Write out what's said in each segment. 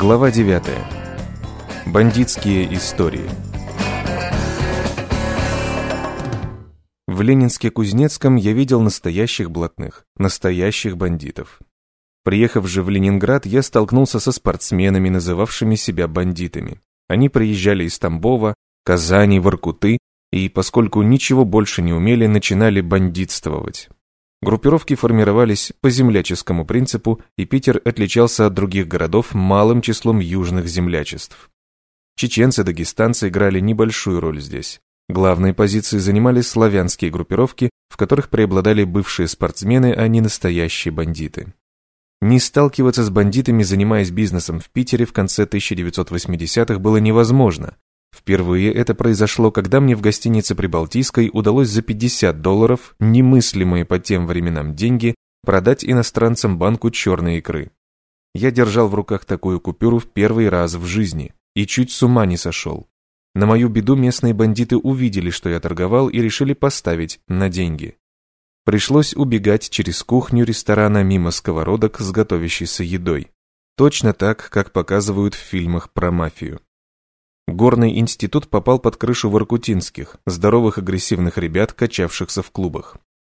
Глава 9. Бандитские истории. В Ленинске-Кузнецком я видел настоящих блатных, настоящих бандитов. Приехав же в Ленинград, я столкнулся со спортсменами, называвшими себя бандитами. Они приезжали из Тамбова, Казани, Воркуты, и, поскольку ничего больше не умели, начинали бандитствовать. Группировки формировались по земляческому принципу, и Питер отличался от других городов малым числом южных землячеств. Чеченцы, дагестанцы играли небольшую роль здесь. Главные позиции занимали славянские группировки, в которых преобладали бывшие спортсмены, а не настоящие бандиты. Не сталкиваться с бандитами, занимаясь бизнесом в Питере в конце 1980-х, было невозможно, Впервые это произошло, когда мне в гостинице Прибалтийской удалось за 50 долларов, немыслимые по тем временам деньги, продать иностранцам банку черной икры. Я держал в руках такую купюру в первый раз в жизни и чуть с ума не сошел. На мою беду местные бандиты увидели, что я торговал, и решили поставить на деньги. Пришлось убегать через кухню ресторана мимо сковородок с готовящейся едой. Точно так, как показывают в фильмах про мафию. Горный институт попал под крышу воркутинских, здоровых агрессивных ребят, качавшихся в клубах.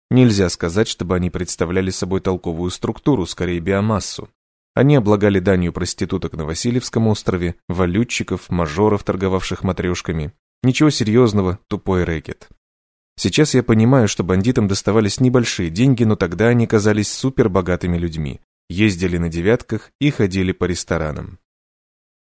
Нельзя сказать, чтобы они представляли собой толковую структуру, скорее биомассу. Они облагали данью проституток на Васильевском острове, валютчиков, мажоров, торговавших матрешками. Ничего серьезного, тупой рэкет. Сейчас я понимаю, что бандитам доставались небольшие деньги, но тогда они казались супербогатыми людьми, ездили на девятках и ходили по ресторанам.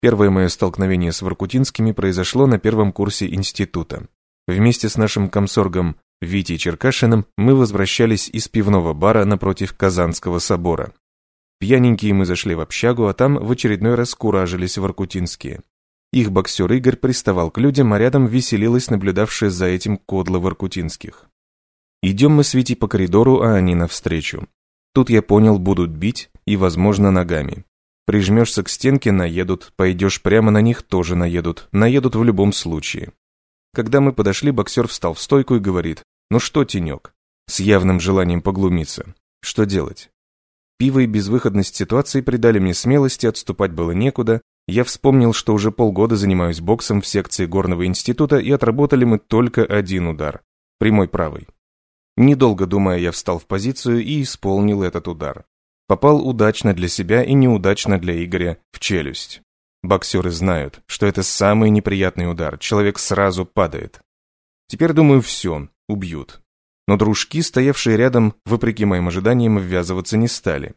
Первое мое столкновение с Воркутинскими произошло на первом курсе института. Вместе с нашим комсоргом Витей Черкашиным мы возвращались из пивного бара напротив Казанского собора. Пьяненькие мы зашли в общагу, а там в очередной раз куражились воркутинские. Их боксер Игорь приставал к людям, а рядом веселилась наблюдавшая за этим кодла воркутинских. Идем мы с Витей по коридору, а они навстречу. Тут я понял, будут бить и, возможно, ногами. Прижмешься к стенке – наедут, пойдешь прямо на них – тоже наедут, наедут в любом случае. Когда мы подошли, боксер встал в стойку и говорит, ну что, тенек? С явным желанием поглумиться. Что делать? Пиво и безвыходность ситуации придали мне смелости, отступать было некуда. Я вспомнил, что уже полгода занимаюсь боксом в секции горного института, и отработали мы только один удар. Прямой правый. Недолго думая, я встал в позицию и исполнил этот удар. Попал удачно для себя и неудачно для Игоря в челюсть. Боксеры знают, что это самый неприятный удар, человек сразу падает. Теперь, думаю, все, убьют. Но дружки, стоявшие рядом, вопреки моим ожиданиям, ввязываться не стали.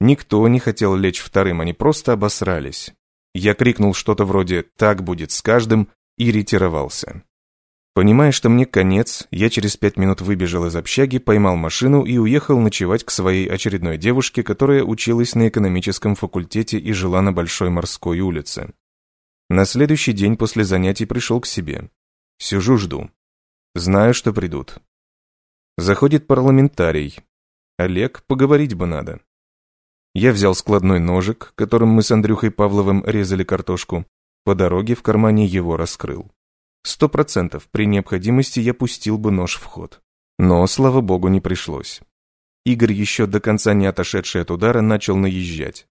Никто не хотел лечь вторым, они просто обосрались. Я крикнул что-то вроде «так будет с каждым» и ретировался. Понимая, что мне конец, я через пять минут выбежал из общаги, поймал машину и уехал ночевать к своей очередной девушке, которая училась на экономическом факультете и жила на Большой морской улице. На следующий день после занятий пришел к себе. Сижу, жду. Знаю, что придут. Заходит парламентарий. Олег, поговорить бы надо. Я взял складной ножик, которым мы с Андрюхой Павловым резали картошку. По дороге в кармане его раскрыл. Сто процентов при необходимости я пустил бы нож в ход. Но, слава богу, не пришлось. Игорь, еще до конца не отошедший от удара, начал наезжать.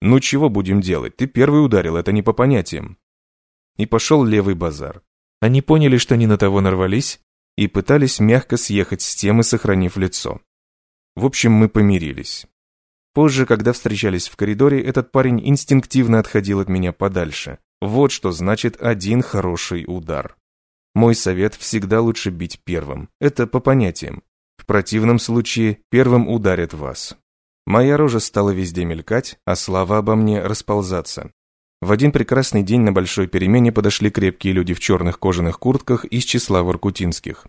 «Ну чего будем делать? Ты первый ударил, это не по понятиям». И пошел левый базар. Они поняли, что не на того нарвались, и пытались мягко съехать с темы, сохранив лицо. В общем, мы помирились. Позже, когда встречались в коридоре, этот парень инстинктивно отходил от меня подальше, вот что значит один хороший удар. Мой совет всегда лучше бить первым. Это по понятиям. В противном случае первым ударят вас. Моя рожа стала везде мелькать, а слова обо мне расползаться. В один прекрасный день на большой перемене подошли крепкие люди в черных кожаных куртках из числа воркутинских.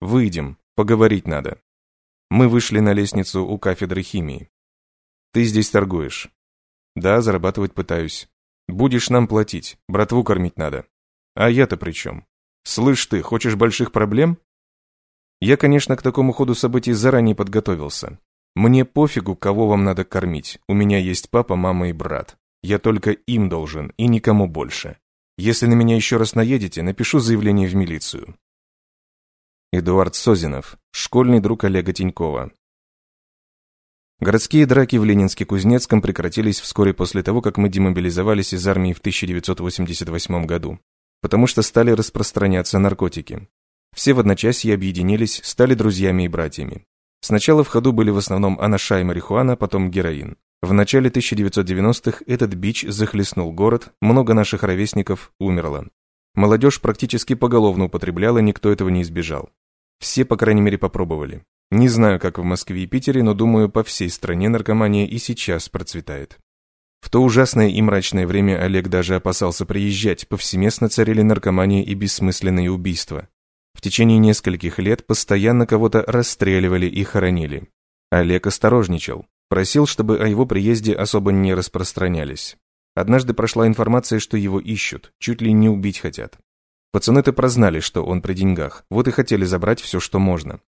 «Выйдем, поговорить надо». Мы вышли на лестницу у кафедры химии. «Ты здесь торгуешь?» «Да, зарабатывать пытаюсь. Будешь нам платить, братву кормить надо. А я-то при чем? Слышь ты, хочешь больших проблем? Я, конечно, к такому ходу событий заранее подготовился. Мне пофигу, кого вам надо кормить. У меня есть папа, мама и брат. Я только им должен и никому больше. Если на меня еще раз наедете, напишу заявление в милицию. Эдуард Созинов, школьный друг Олега Тинькова. Городские драки в Ленинске-Кузнецком прекратились вскоре после того, как мы демобилизовались из армии в 1988 году, потому что стали распространяться наркотики. Все в одночасье объединились, стали друзьями и братьями. Сначала в ходу были в основном анаша и марихуана, потом героин. В начале 1990-х этот бич захлестнул город, много наших ровесников умерло. Молодежь практически поголовно употребляла, никто этого не избежал. Все, по крайней мере, попробовали. Не знаю, как в Москве и Питере, но думаю, по всей стране наркомания и сейчас процветает. В то ужасное и мрачное время Олег даже опасался приезжать, повсеместно царили наркомания и бессмысленные убийства. В течение нескольких лет постоянно кого-то расстреливали и хоронили. Олег осторожничал, просил, чтобы о его приезде особо не распространялись. Однажды прошла информация, что его ищут, чуть ли не убить хотят. Пацаны-то прознали, что он при деньгах, вот и хотели забрать все, что можно.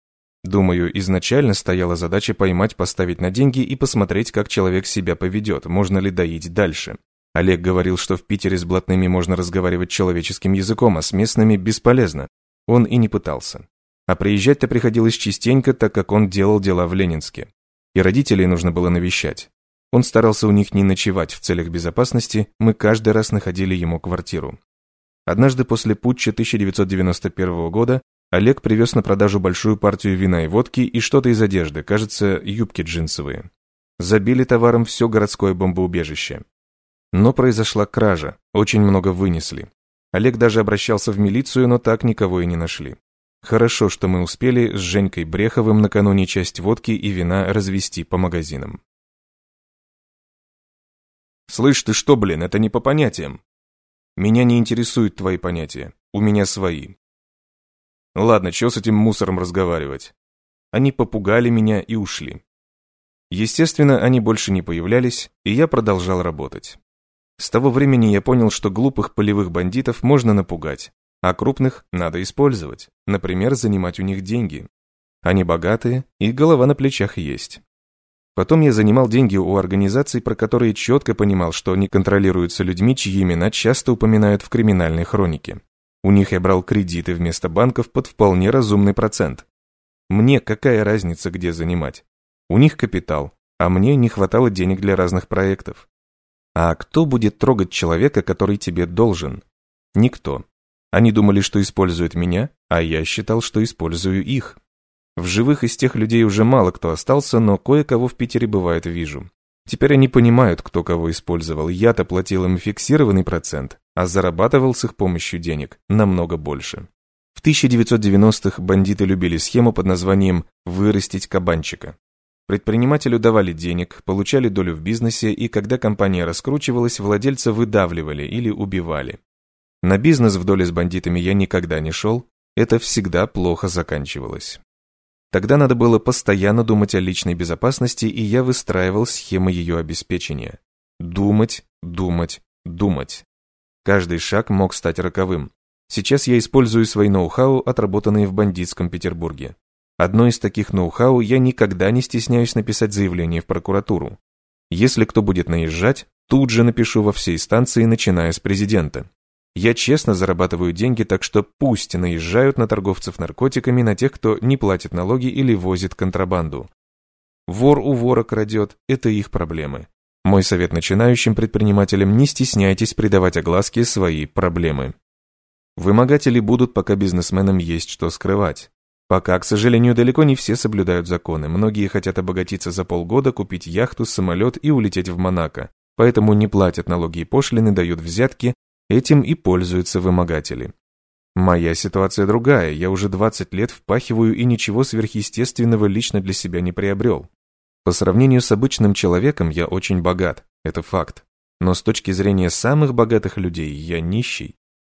Думаю, изначально стояла задача поймать, поставить на деньги и посмотреть, как человек себя поведет, можно ли доить дальше. Олег говорил, что в Питере с блатными можно разговаривать человеческим языком, а с местными бесполезно. Он и не пытался. А приезжать-то приходилось частенько, так как он делал дела в Ленинске. И родителей нужно было навещать. Он старался у них не ночевать в целях безопасности, мы каждый раз находили ему квартиру. Однажды после путча 1991 года Олег привез на продажу большую партию вина и водки и что-то из одежды, кажется, юбки джинсовые. Забили товаром все городское бомбоубежище. Но произошла кража, очень много вынесли. Олег даже обращался в милицию, но так никого и не нашли. Хорошо, что мы успели с Женькой Бреховым накануне часть водки и вина развести по магазинам. «Слышь, ты что, блин, это не по понятиям. Меня не интересуют твои понятия, у меня свои. Ладно, что с этим мусором разговаривать? Они попугали меня и ушли. Естественно, они больше не появлялись, и я продолжал работать. С того времени я понял, что глупых полевых бандитов можно напугать, а крупных надо использовать, например, занимать у них деньги. Они богатые, и голова на плечах есть. Потом я занимал деньги у организаций, про которые четко понимал, что они контролируются людьми, чьи имена часто упоминают в криминальной хронике. У них я брал кредиты вместо банков под вполне разумный процент. Мне какая разница, где занимать? У них капитал, а мне не хватало денег для разных проектов. А кто будет трогать человека, который тебе должен? Никто. Они думали, что используют меня, а я считал, что использую их. В живых из тех людей уже мало кто остался, но кое-кого в Питере бывает вижу. Теперь они понимают, кто кого использовал. Я-то платил им фиксированный процент, а зарабатывал с их помощью денег намного больше. В 1990-х бандиты любили схему под названием «вырастить кабанчика». Предпринимателю давали денег, получали долю в бизнесе, и когда компания раскручивалась, владельца выдавливали или убивали. На бизнес в доле с бандитами я никогда не шел, это всегда плохо заканчивалось. Тогда надо было постоянно думать о личной безопасности, и я выстраивал схемы ее обеспечения. Думать, думать, думать. Каждый шаг мог стать роковым. Сейчас я использую свои ноу-хау, отработанные в бандитском Петербурге. Одно из таких ноу-хау я никогда не стесняюсь написать заявление в прокуратуру. Если кто будет наезжать, тут же напишу во всей станции, начиная с президента. Я честно зарабатываю деньги, так что пусть наезжают на торговцев наркотиками, на тех, кто не платит налоги или возит контрабанду. Вор у вора крадет – это их проблемы. Мой совет начинающим предпринимателям – не стесняйтесь придавать огласке свои проблемы. Вымогатели будут, пока бизнесменам есть что скрывать. Пока, к сожалению, далеко не все соблюдают законы. Многие хотят обогатиться за полгода, купить яхту, самолет и улететь в Монако. Поэтому не платят налоги и пошлины, дают взятки, Этим и пользуются вымогатели. Моя ситуация другая, я уже 20 лет впахиваю и ничего сверхъестественного лично для себя не приобрел. По сравнению с обычным человеком я очень богат, это факт. Но с точки зрения самых богатых людей я нищий.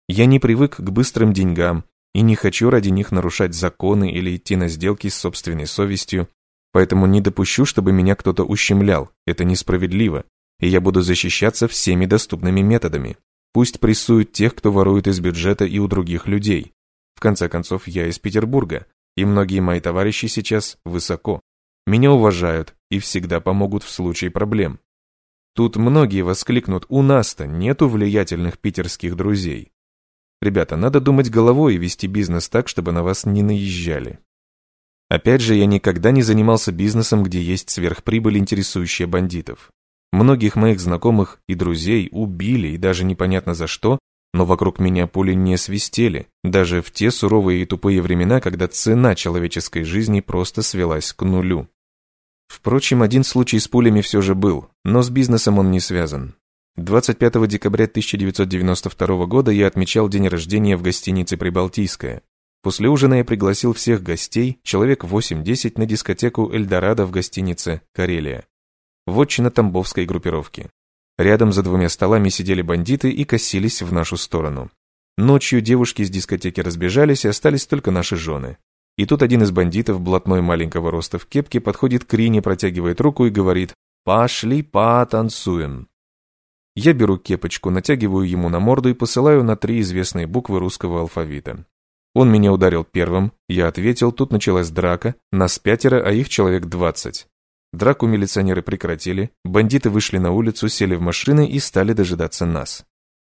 Я не привык к быстрым деньгам и не хочу ради них нарушать законы или идти на сделки с собственной совестью, поэтому не допущу, чтобы меня кто-то ущемлял, это несправедливо, и я буду защищаться всеми доступными методами. Пусть прессуют тех, кто ворует из бюджета и у других людей. В конце концов, я из Петербурга, и многие мои товарищи сейчас высоко. Меня уважают и всегда помогут в случае проблем. Тут многие воскликнут, у нас-то нету влиятельных питерских друзей. Ребята, надо думать головой и вести бизнес так, чтобы на вас не наезжали. Опять же, я никогда не занимался бизнесом, где есть сверхприбыль, интересующая бандитов. Многих моих знакомых и друзей убили, и даже непонятно за что, но вокруг меня пули не свистели, даже в те суровые и тупые времена, когда цена человеческой жизни просто свелась к нулю. Впрочем, один случай с пулями все же был, но с бизнесом он не связан. 25 декабря 1992 года я отмечал день рождения в гостинице «Прибалтийская». После ужина я пригласил всех гостей, человек 8-10, на дискотеку «Эльдорадо» в гостинице «Карелия». Вотчина Тамбовской группировки. Рядом за двумя столами сидели бандиты и косились в нашу сторону. Ночью девушки из дискотеки разбежались, и остались только наши жены. И тут один из бандитов, блатной маленького роста в кепке, подходит к Рине, протягивает руку и говорит «Пошли потанцуем». Я беру кепочку, натягиваю ему на морду и посылаю на три известные буквы русского алфавита. Он меня ударил первым, я ответил, тут началась драка, нас пятеро, а их человек двадцать. Драку милиционеры прекратили, бандиты вышли на улицу, сели в машины и стали дожидаться нас.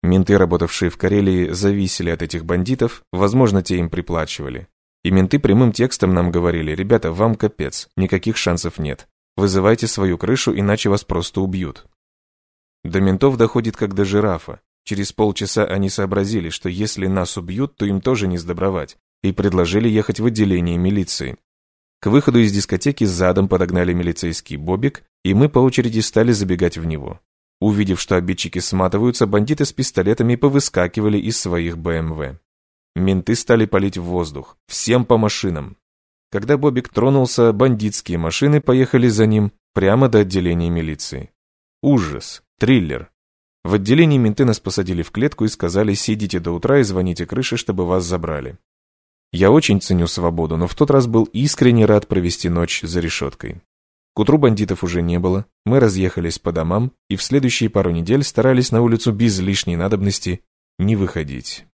Менты, работавшие в Карелии, зависели от этих бандитов, возможно, те им приплачивали. И менты прямым текстом нам говорили, ребята, вам капец, никаких шансов нет. Вызывайте свою крышу, иначе вас просто убьют. До ментов доходит как до жирафа. Через полчаса они сообразили, что если нас убьют, то им тоже не сдобровать, и предложили ехать в отделение милиции. К выходу из дискотеки задом подогнали милицейский бобик, и мы по очереди стали забегать в него. Увидев, что обидчики сматываются, бандиты с пистолетами повыскакивали из своих БМВ. Менты стали палить в воздух, всем по машинам. Когда Бобик тронулся, бандитские машины поехали за ним прямо до отделения милиции. Ужас, триллер, в отделении менты нас посадили в клетку и сказали «сидите до утра и звоните крыше, чтобы вас забрали». Я очень ценю свободу, но в тот раз был искренне рад провести ночь за решеткой. К утру бандитов уже не было, мы разъехались по домам и в следующие пару недель старались на улицу без лишней надобности не выходить.